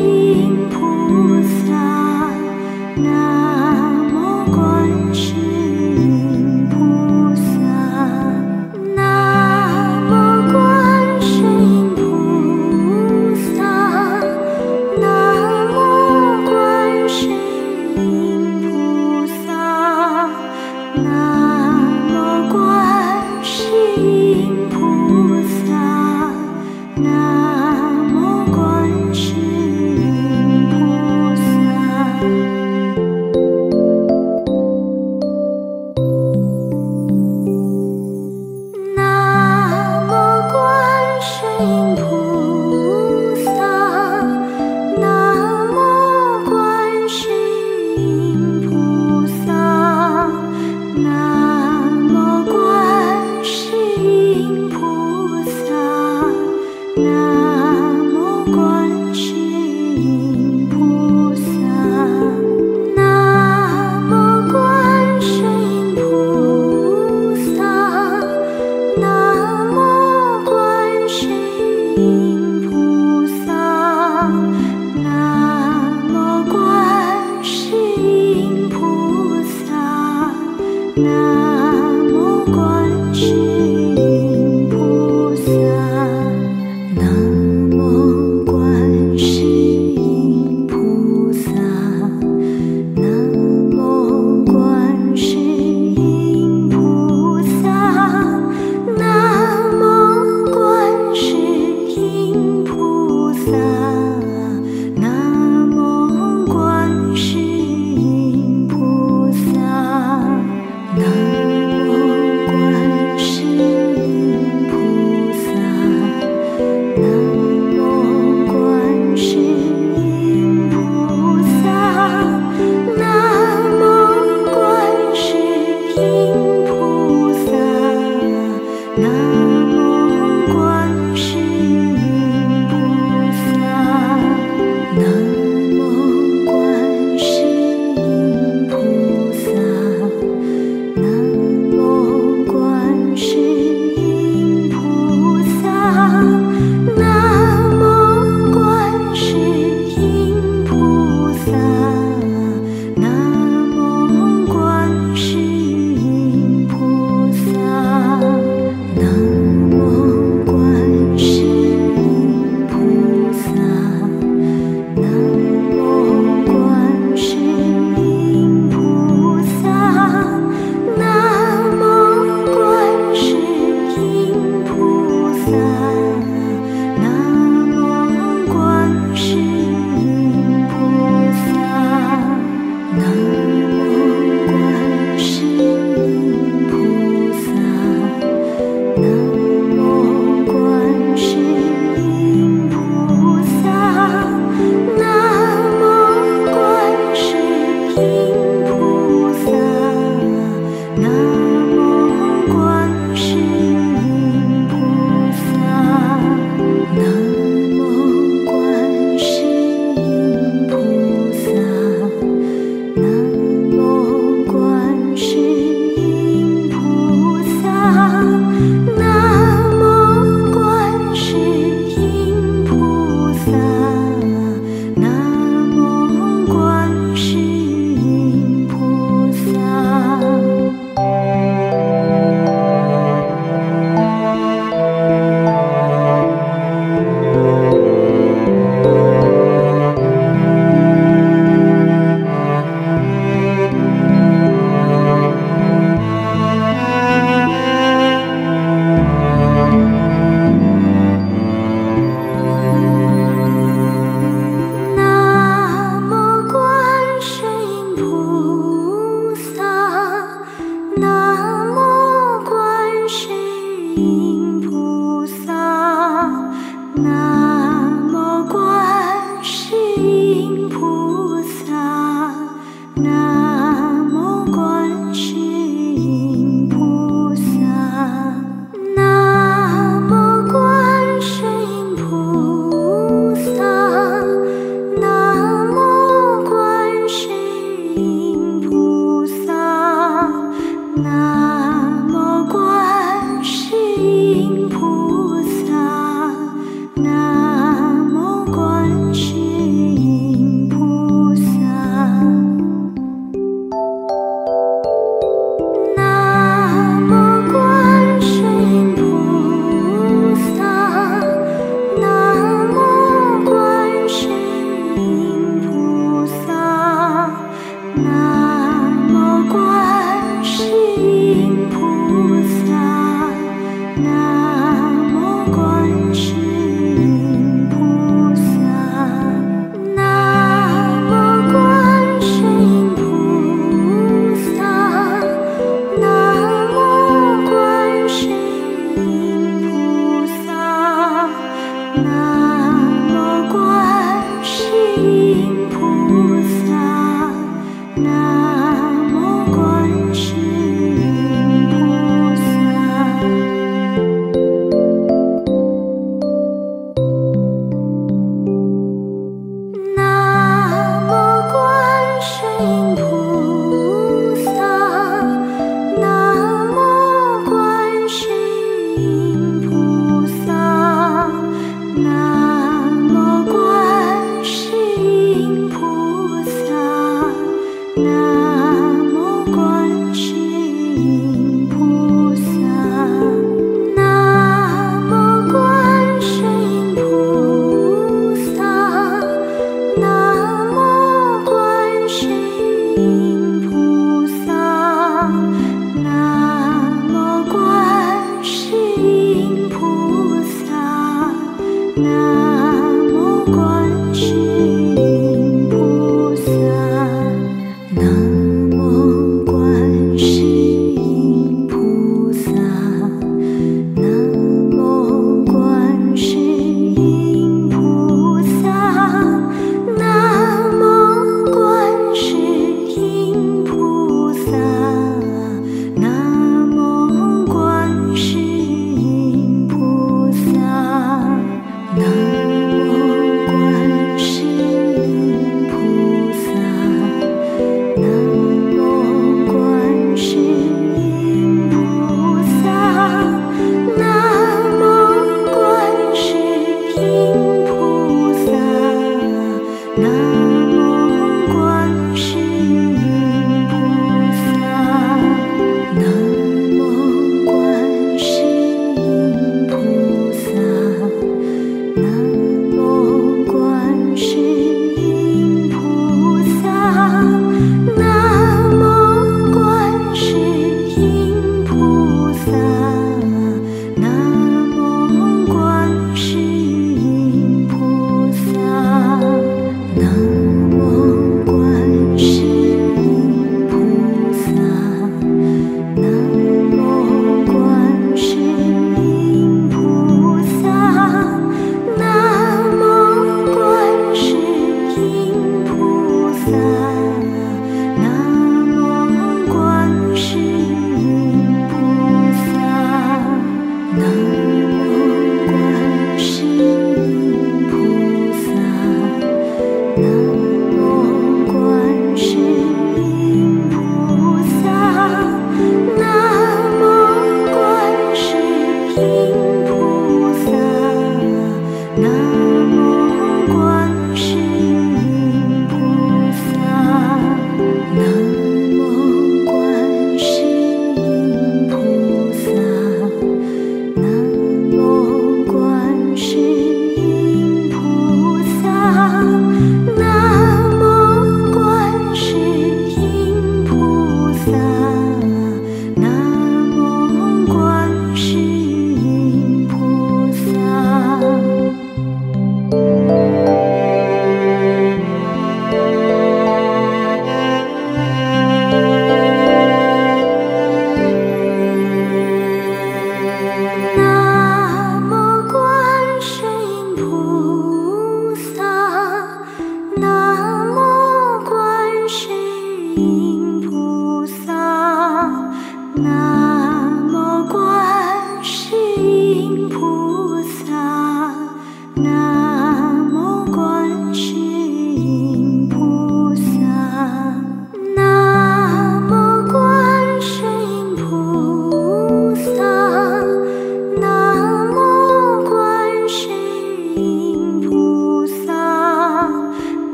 观音菩萨，now.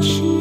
是。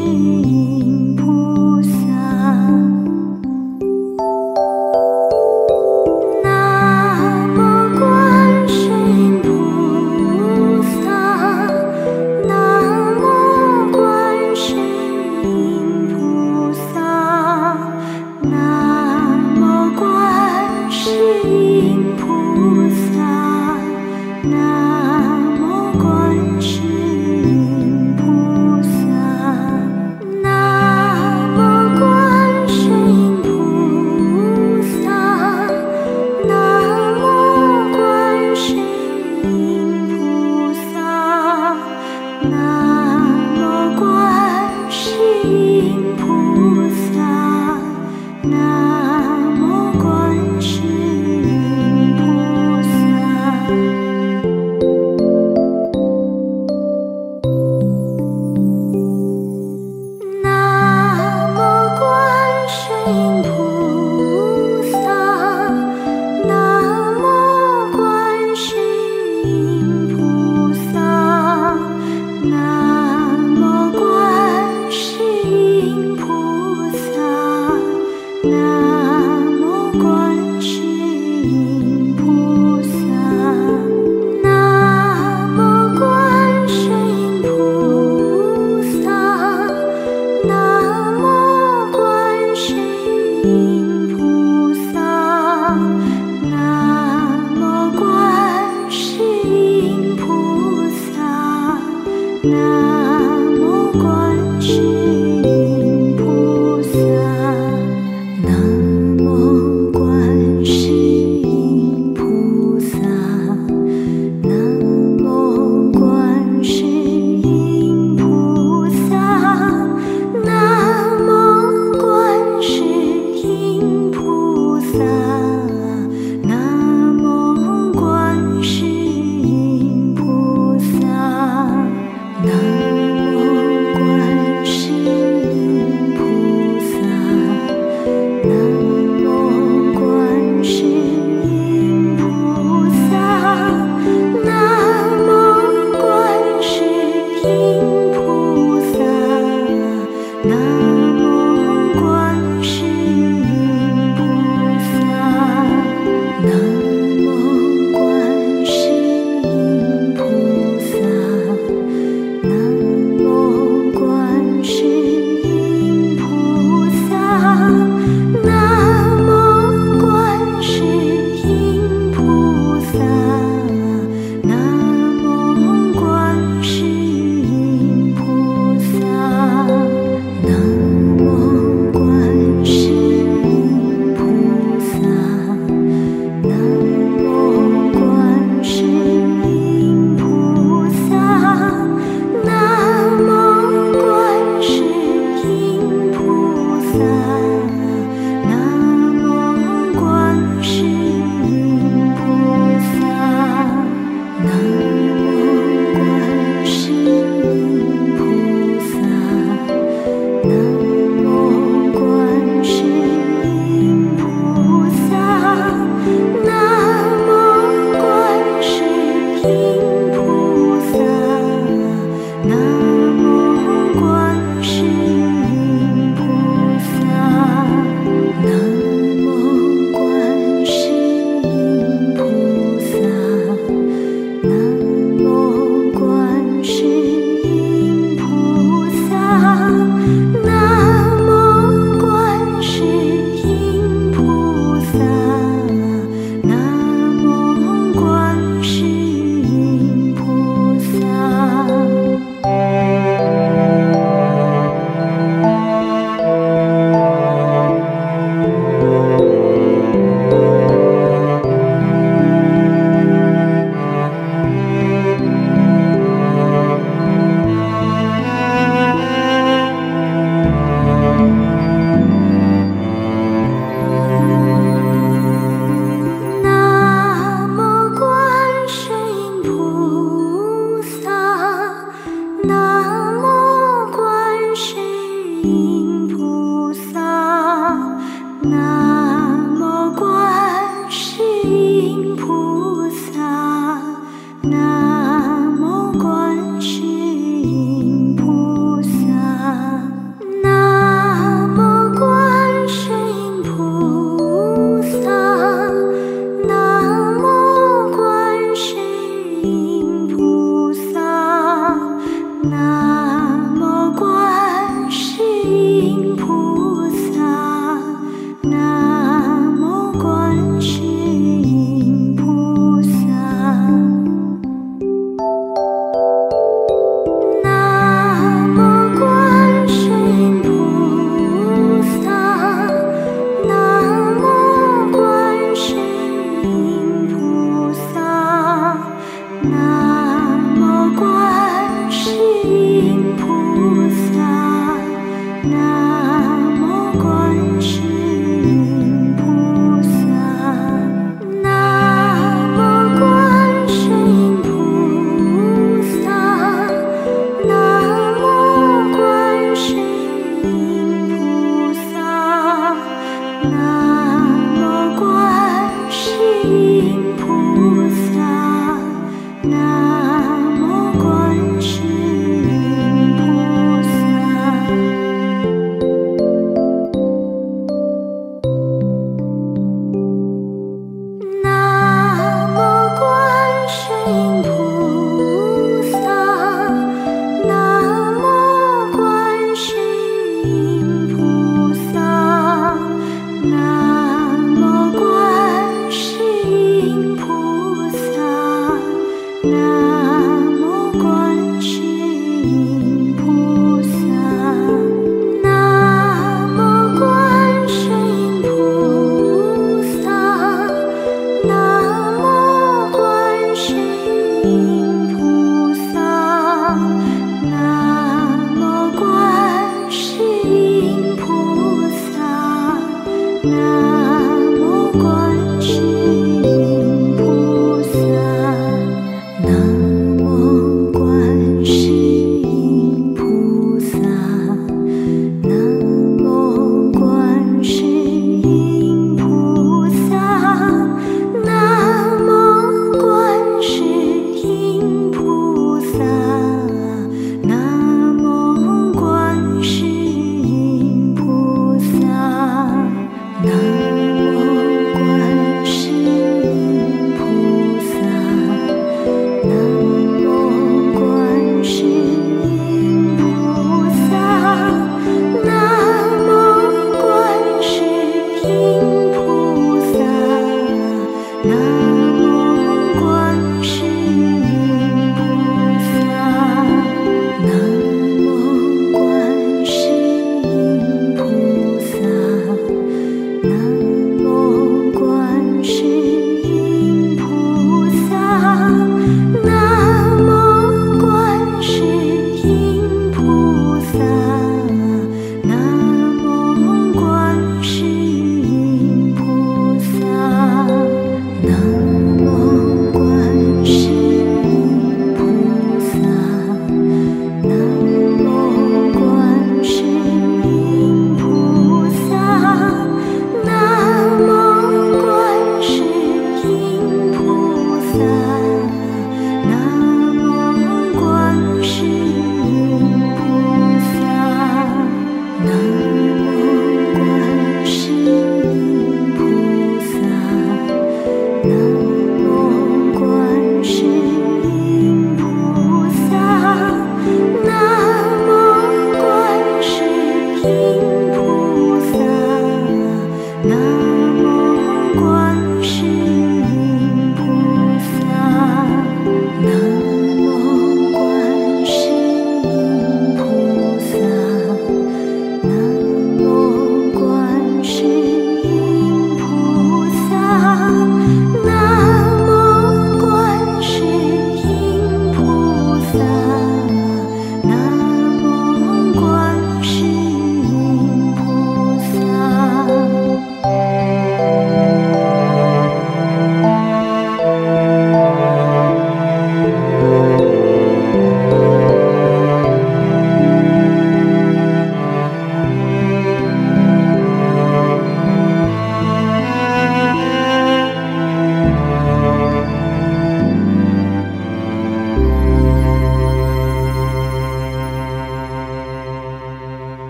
观音菩萨，